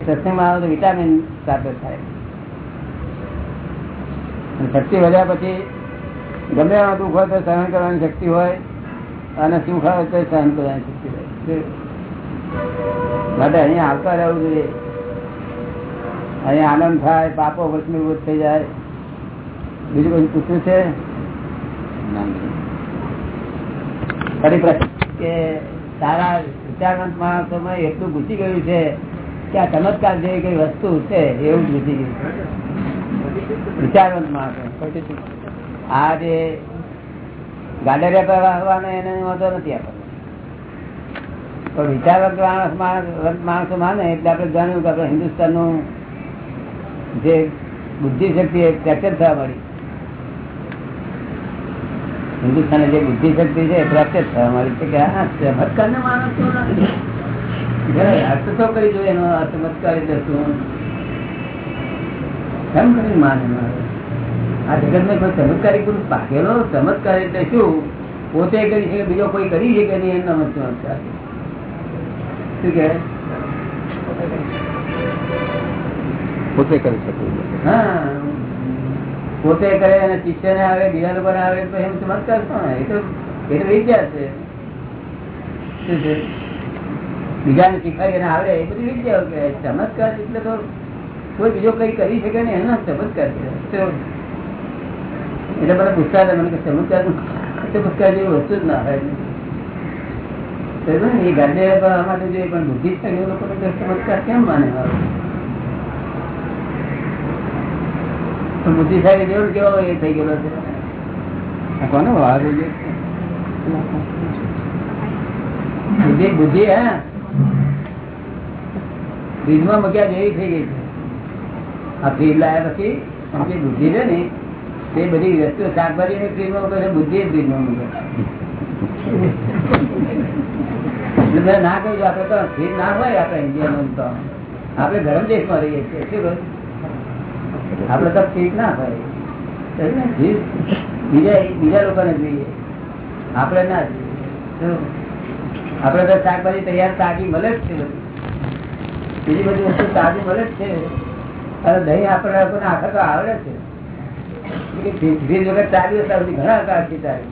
સત્સંગમાં આવે તો વિટામિન પ્રાપ્ત થાય. શક્તિ વધ્યા પછી ગમે એવા દુઃખ હોય તો સહન કરવાની શક્તિ હોય અને સુખ આવે તો સહન કરવાની શક્તિ હોય. માટે અહીંયા આવતા રહેવું જોઈએ. અહીંયા આનંદ થાય, પાપો વસ્મીભૂત થઈ જાય. બીજું બધું પૂછવું છે? ફરી પ્રશ્ન કે સારા વિચારવંત માણસોમાં એટલું ઘૂસી ગયું છે કે આ ચમત્કાર જેવી કઈ વસ્તુ છે એવું ઘૂસી વિચારવંત આ જે ગાડરિયા હિન્દુસ્તાનનું જે બુદ્ધિ શક્તિ એ ફ્રેક્ચર થવા મળી હિન્દુસ્તાન જે બુદ્ધિ શક્તિ છે ફ્રેક્ચર થવા મળી છે કે હા ચમત્કાર કરી જોઈએ એનો ચમત્કાર એટલે કેમ કરી માને આ જગતમાં કોઈ ચમત્કારી પુરુષ પાકેલો ચમત્કાર એટલે શું? પોતે કરી શકે બીજો કોઈ કરી શકે નહીં મત ચમત્કાર શું કે પોતે કરી શકે હા. પોતે કરે અને શિષ્ય ને આવે બીજા લોકો આવે તો એમ ચમત્કાર પણ એ તો એ તો વિચાર છે. શું છે? બીજાને શીખવાય અને આવડે, એ બધી વિદ્યાઓ કે ચમત્કાર એટલે તો કોઈ બીજો કઈ કરી શકે ને એનો ચમત્કાર છે. તો એટલે મને પૂછતા હતા મને કે ચમત્કાર ચમત્કાર જેવી વસ્તુ જ ના હોય એ ગાંધે માટે જોઈએ પણ બુદ્ધિ છે, એ લોકોને ચમત્કાર કેમ માને આવે બુદ્ધિશાળી જેવો કેવો એ થઈ ગયેલો છે. કોનો વાઘ બુદ્ધિ બુદ્ધિ, હા. ફ્રીજમાં મૂક્યા જેવી થઈ ગઈ છે. આ ફ્રીજ લાયા પછી જે બુદ્ધિ છે ને, તે બધી વસ્તુ શાકભાજી ની ફ્રીજમાં મૂકે બુદ્ધિ ફ્રીજમાં મૂકે ના કહ્યું આપડે તો ફ્રીજ ના હોય આપડે ઇન્ડિયામાં તો. આપડે ગરમ દેશમાં રહીએ છીએ, શું કહ્યું આપડે તો ફ્રીજ ના હોય. બીજા બીજા લોકોને જોઈએ. આપડે ના જોઈએ. આપડે તો શાકભાજી તૈયાર, તાજી મળે જ છે બીજી બધી વસ્તુ તાજી મળે જ છે. અને દહીં આપણે આપણને આખા તો આવડે છે. ધીરે વગર ચાલ્યું ત્યાં સુધી ઘણા કાળથી ચાલે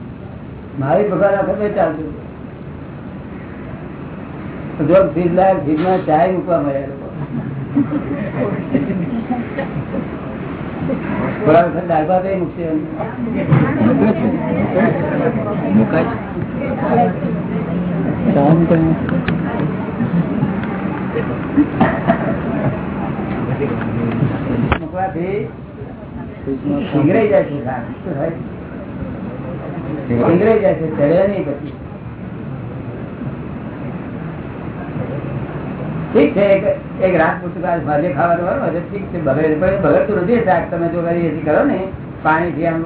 મારી ભગવાન આખો ચાલતું. જો ફ્રીજ લાવે ફ્રીજમાં ચાય મૂકવા મળ્યા લોકો. થોડા વખત દાળ ભાત મૂકશે મૂકવાથી સિંગરાઈ ઠીક છે એક રાત પૂરતું કાલ ભાજે ખાવાનું વાળું હશે ઠીક છે બગડે પણ બગડતું નથી શાક તમે જો કરી એથી કરો ને પાણીથી આમ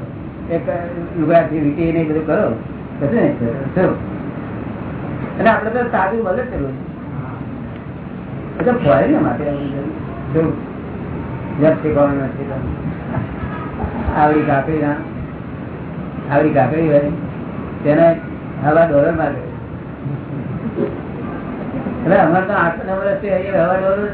એક લુગડાથી વીટી ને બધું કરો કશું નહીં અને તો સાદું મળે છે રોજ ને માટે શું જપ શીખવાનું નથી આવડી કાકડી ના આવડી કાકડી હોય. તેને હવા ડોલર મારે એટલે અમારે તો આઠ હશે અહીંયા હવા ડોલર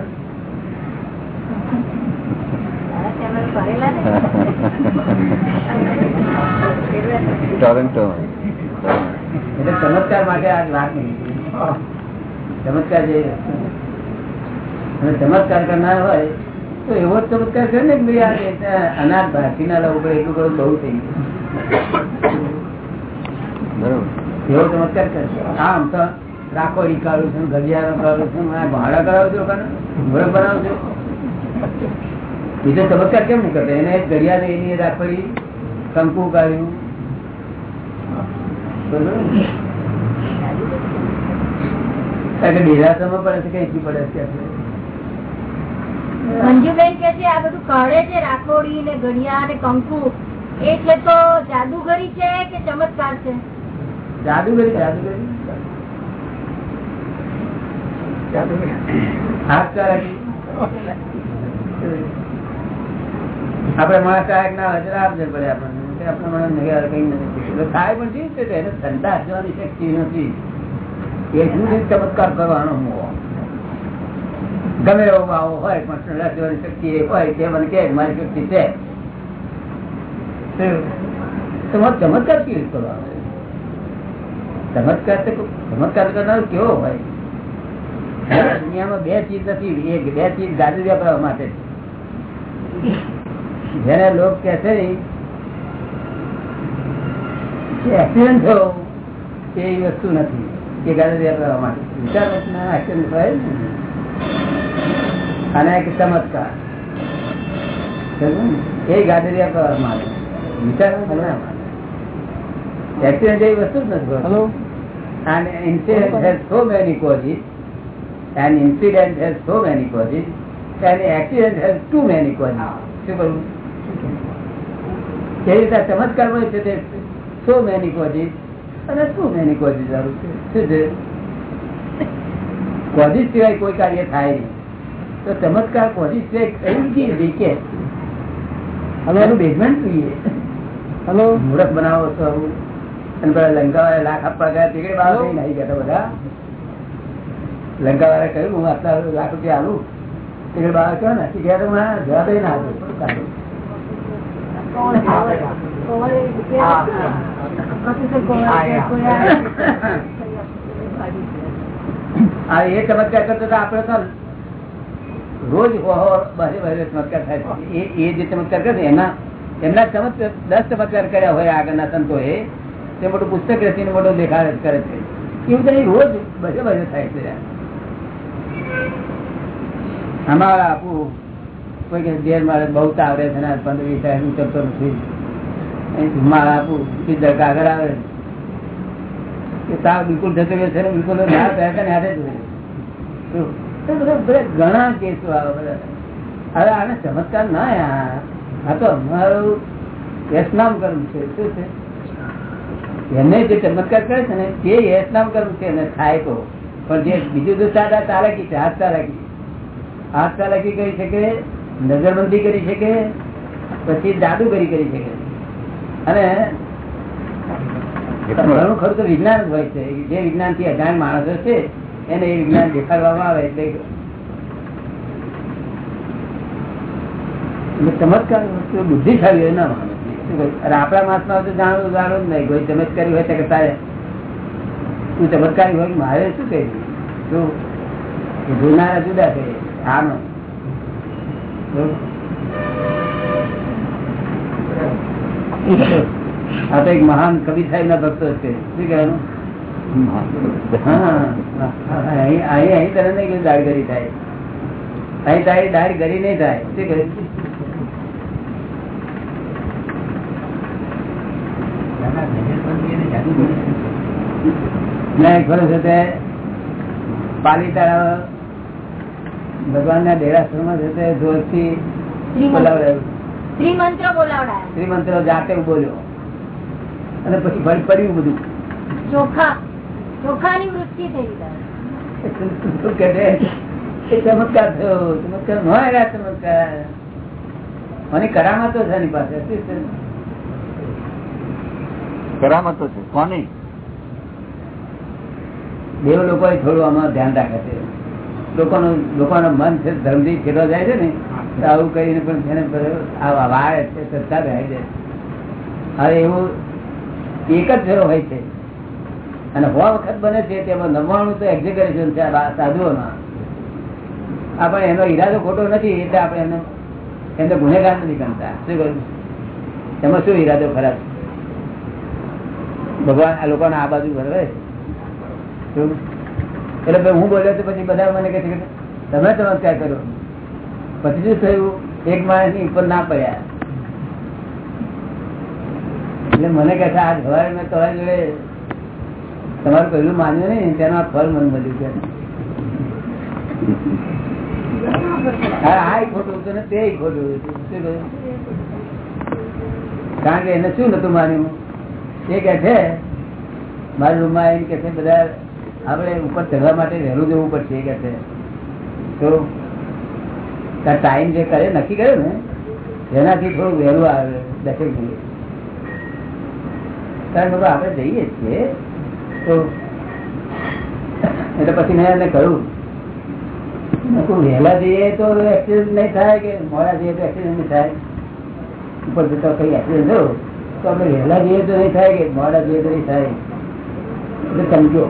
ટોરેન્ટો એટલે ચમત્કાર માટે આ વાત નહીં ચમત્કાર જે અને ચમત્કાર કરનાર હોય તો એવો જ ચમત્કાર કરે ને કે અનાજ આ અનાથ ભારતીના લોકો એટલું કરું બહુ થઈ ગયું. બરોબર. એવો ચમત્કાર કરશે આમ તો રાખો નીકાળું છું ઘડિયાળો કાઢું છું ભાડા કરાવું છું લોકોને ઘોડો બનાવું છું. બીજો ચમત્કાર કેમ નહીં કરતો? એને ઘડિયાળ એની રાખોડી કંકુ કાઢ્યું. બરોબર? ને? કારણ કે ડેરાસરમાં પડે છે કઈ પડે છે આપણે મંજુબેન કે છે, આ બધું કાઢે છે, રાખોડી ને ઘડિયા ને કંકુ. એટલે તો જાદુગરી છે કે ચમત્કાર છે? જાદુગરી જાદુગરી. આપડે માણસ કાયક ના હજરા આપજે પડે આપણને. આપણે નગર કઈ નથી થાય. પણ ઠીક છે એને ધંધા હજવાની શક્તિ નથી. એ શું ચમત્કાર કરવાનો મોહ. ગમે એવો ભાવ હોય, પણ જવાની શક્તિ એ હોય તે મને કે મારી શક્તિ છે. તમારો ચમત્કાર કેવી રીતે કરવાનો? ચમત્કાર ચમત્કાર કરનારો કેવો હોય? દુનિયામાં બે ચીજ નથી, એક બે ચીજ ગાડી વાપરવા માટે. જેને લોક કે છે એક્સિડન્ટ થયો, એ વસ્તુ નથી. એ ગાડી વાપરવા માટે વિચાર એક્સિડન્ટ થાય ને. અને એક ચમત્કાર? એ ગાડી વાપરવા માટે વિચાર એક્સિડન્ટ જેવી વસ્તુ જ નથી hello And incident has so many causes, and incident has so many causes, and accident has too many causes. શું કરવું? કેવી રીતે ચમત્કાર હોય છે તે so many causes અને too many causes વાળું છે. શું છે causes સિવાય કોઈ કાર્ય થાય નહીં તો ચમત્કાર causes છે કઈ રીકે હવે એનું બેઝમેન્ટ જોઈએ. હલો? મૂર્ખ બનાવો છો અને પેલા લંકા લાખ આપવા ગયા તીકડે બાર નહીં ગયા બધા. લંકા વાળા કહ્યું હું આટલા લાખ રૂપિયા આલું તીકડે બાર કહો ને ગયા તો જવાબ ના આપ્યો એ ચમત્કાર કરતો તો આપડે તો રોજ બરે ચમત્કાર થાય એના એમના ચમત્કાર, દસ ચમત્કાર કર્યા હોય આગળના સંતો એ, તે મોટું પુસ્તક રચીને મોટો દેખાડ કરે છે. એવું તો રોજ બધે બધે થાય છે. અમારા આપવું કોઈ કે ઝેર મારે બહુ તાવરે છે ને, પંદર વીસ સાહેબ હું કરતો નથી. મારા આપું, સીધા કાગળ આવે. કે તાવ બિલકુલ જતો ગયો છે બિલકુલ ના થયા ને હાથે જ ઘણા કેસો આવે હવે આને ચમત્કાર ના આ તો અમારું વ્યસનામ કર્મ છે. શું છે? એને જે ચમત્કાર કરે છે ને તે વ્યસનામ કર્મ છે એને થાય તો. પણ જે બીજું તો સાદા તારાકી છે હાથ તારાકી હાથ તારાકી કરી શકે નજરબંધી કરી શકે પછી જાદુગરી કરી શકે. અને ઘણું ખરું તો વિજ્ઞાન હોય છે. જે વિજ્ઞાનથી અજાણ માણસો છે એને એ વિજ્ઞાન દેખાડવામાં આવે એટલે ચમત્કાર બુદ્ધિશાળી હોય ના. માને આપણા માસમાં તો જાણવું જાણવું જ નહીં. કોઈ ચમત્કારી હોય કે તારે તું ચમત્કારી હોય મારે શું કહે? તું જોનારા જુદા છે. આનો. આ તો એક મહાન કવિ સાહેબ ના ભક્તો છે. શું કહેવાનું? અહીં તને નહીં દાઢ ગરી થાય અહીં તારી દાઢ ગરી નહીં થાય શું છે તે ભગવાન ના ડેરાસરમાં છે જોરથી બોલાવડાયું. શ્રીમંત્ર જાતે બોલ્યો. અને પછી ફરી પડ્યું બધું. ચોખા. ચોખાની મને કરામતો છે એની પાસે. કરામતો છે? કોની? દેવ લોકો થોડું આમાં ધ્યાન રાખે છે. લોકોનું લોકોનું મન છે, ધર્મથી ખેડવા જાય છે ને, તો આવું કરીને પણ છે ને વાળ છે સત્તા રહે છે. હવે એવું એક જ ફેરો હોય છે. અને હો વખત બને છે તેમાં નવ્વાણું તો એક્ઝેકરેશન છે સાધુઓમાં. આપણે એનો ઈરાદો ખોટો નથી એટલે આપણે એનો એમને ગુનેગાર નથી ગણતા. શું કહ્યું? એમાં શું ઈરાદો ખરાબ? ભગવાન આ લોકોને આ બાજુ ભરવે? એટલે હું બોલ્યો તો પછી બધા મને કહે છે કે તમે ચમત્કાર કર્યો પછી શું થયું? એક માણસની ઉપર ના પડ્યા. એટલે મને કહે છે, આ જવાય મેં તમારી જોડે તમારું પહેલું માન્યું નહીં, તેનું ફળ મને મળ્યું છે? કારણ કે એને શું નતું માન્યું? એ કે છે, મારા રૂમમાં આવીને કે છે, બધા આપણે ઉપર ચઢવા માટે વહેલું જવું પડશે. એ કે છે. તો ટાઈમ જે કરે, નક્કી કર્યો ને, એનાથી થોડું વહેલું આવે દસેક મિનિટ કારણ કે આપણે જઈએ છીએ એટલે પછી મેં એને કહ્યું. વહેલા જઈએ તો એક્સિડન્ટ નહીં થાય કે મોડા જઈએ તો એક્સિડન્ટ નહીં થાય? ઉપર જતા કઈ એક્સિડન્ટ થયો. તો આપણે વહેલા જઈએ તો નહીં થાય કે મોડા જઈએ તો નહીં થાય? એટલે સમજો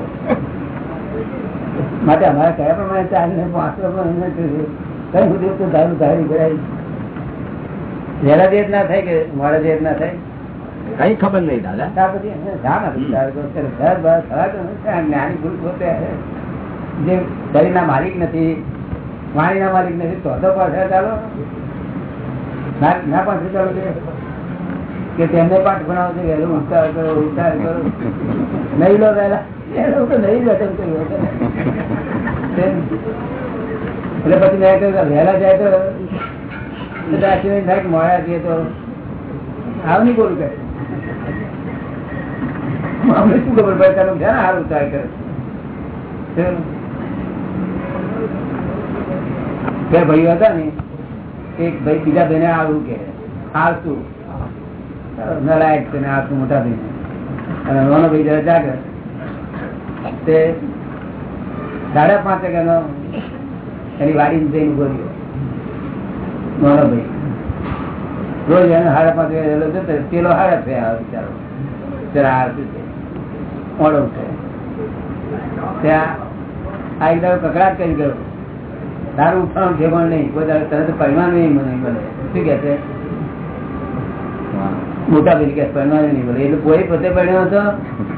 માટે અમારા કયા પ્રમાણે ચાલીને ને પાંચ પ્રમાણે કઈ સુધી તો ધારું કરાય વહેલા તો ના થાય કે મોડા તો ના થાય? કઈ ખબર નહીં દાદા. ઘર બહાર થવા તો નથી. જે શરીરના માલિક નથી માલિક તો તો પાસે ચાલો. ના પાસે ચાલો કે તેમને પાઠ ભણાવો છે વહેલું ઉતાર કરો ઉતાર કરો નહીં લો વહેલા. નહીં બેઠક કર્યું એટલે પછી મેં કહ્યું વહેલા જાય તો. મોડા જઈએ તો. આવ નહીં બોલું કે. અમને શું ખબર પડે તારું ધ્યાન ને સારું કરે બે ભાઈઓ હતા ને, એક ભાઈ બીજા ભાઈને આવું કે આવતું નલાયક છે ને મોટા ભાઈ અને નાનો ભાઈ જરા જાગે. તે સાડા પાંચ વાગ્યાનો એની વાડી જઈને ઊભો રહ્યો. નાનો ભાઈ. રોજ એને સાડા પાંચ વાગ્યા. પેલો સાડા છે બિચારો. જરા આવતું છે. મોડો ત્યાં આ એકદમ કકડાટ કરી ગયો. તારું ઉઠવાનું છે નહીં, કોઈ તારે તરત પરિણામ નહીં મને મળે. શું કે છે? મોટા ભાઈ કે પરિણામ નહીં મળે. એટલે કોઈ પોતે પરિણામ હતો?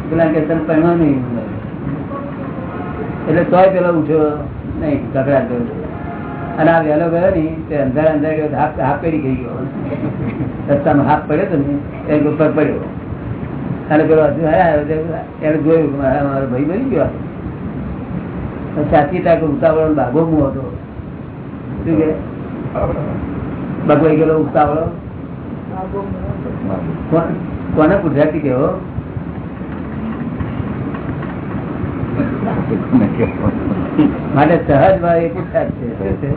પેલા કે તને પરિણામ નહીં મળે. એટલે તોય પેલો ઉઠ્યો, નહીં, કકડાટ ગયો અને આ વહેલો ગયો નહીં તે અંધારે અંધારે ગયો હાથ હાફ પેડી ગઈ ગયો. રસ્તામાં હાફ પડ્યો તો ને એ ઉપર પડ્યો. અને પેલો હજુ આવ્યો એને જોયું મારા ભાઈ બની ગયો. તો સાચી તાકે ઉતાવળો ભાગો હું હતો. શું કે? બગવાઈ ગયેલો ઉતાવળો? કોને ગુજરાતી કેવો માટે સહજ ભાવ એ પુરસાદ છે.